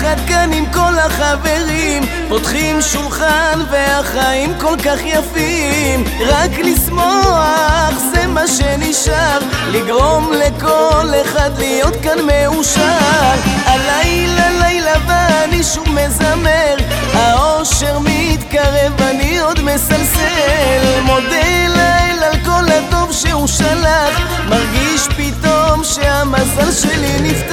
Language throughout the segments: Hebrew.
הלילה יחד כאן עם כל החברים. פותחים שולחן והחיים כל כך יפים. רק לשמוח זה מה שנשאר. לגרום לכל אחד להיות כאן מאושר. הלילה לילה ואני שוב מזמר. האושר מתקרב אני עוד מסלסל. מודה לאל על כל הטוב שהוא שלח. מרגיש פתאום שהמזל שלי נפתח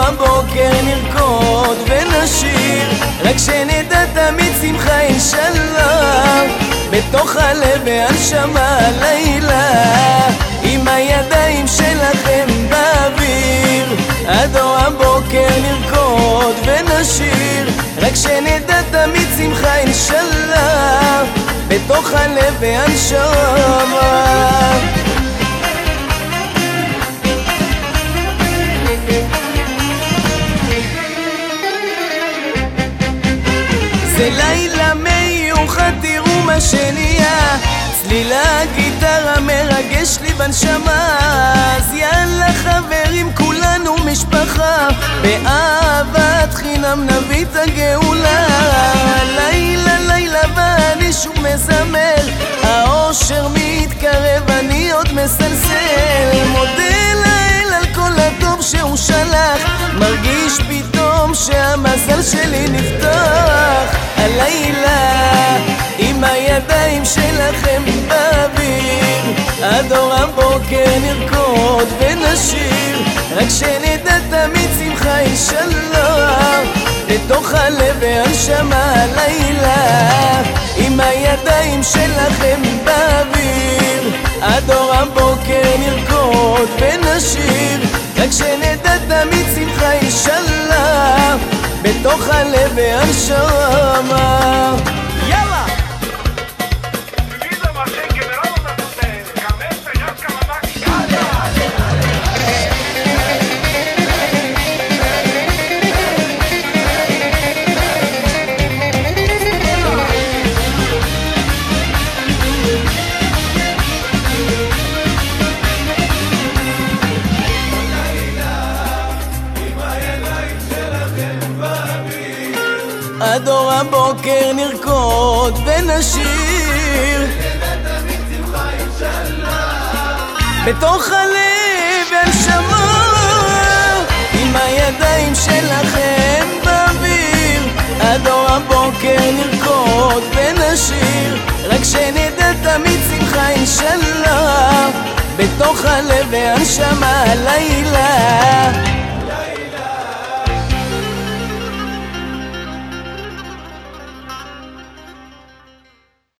הבוקר נרקוד ונשיר. רק שנדע תמיד שמחה אינשאללה בתוך הלב והנשמה הלילה עם הידיים שלכם באוויר. עד אור הבוקר נרקוד ונשיר. רק שנדע תמיד שמחה אינשאללה בתוך הלב והנשמה זה לילה מיוחד, תראו מה שנהיה. צלילה גיטרה מרגש לי בנשמה. אז יאללה חברים כולנו משפחה. באהבת חינם נביא את הגאולה. לילה לילה ואני שוב מזמר האושר מתקרב אני עוד מסלסל. מודה לאל על כל הטוב שהוא שלח. מרגיש פתאום שהמזל שלי נפתח הלילה עם הידיים שלכם באוויר. עד אור הבוקר נרקוד ונשיר רק שנדע תמיד שמחה אינשאללה בתוך הלב והנשמה הלילה עם הידיים שלכם באוויר. עד אור הבוקר נרקוד ונשיר רק שנדע תמיד שמחה אינשאללה בתוך הלב והנשמה עד אור הבוקר נרקוד ונשיר בתוך הלב והנשמה עם הידיים שלכם באוויר. עד אור הבוקר נרקוד ונשיר רק שנדע תמיד שמחה אינשאללה בתוך הלב והנשמה הלילה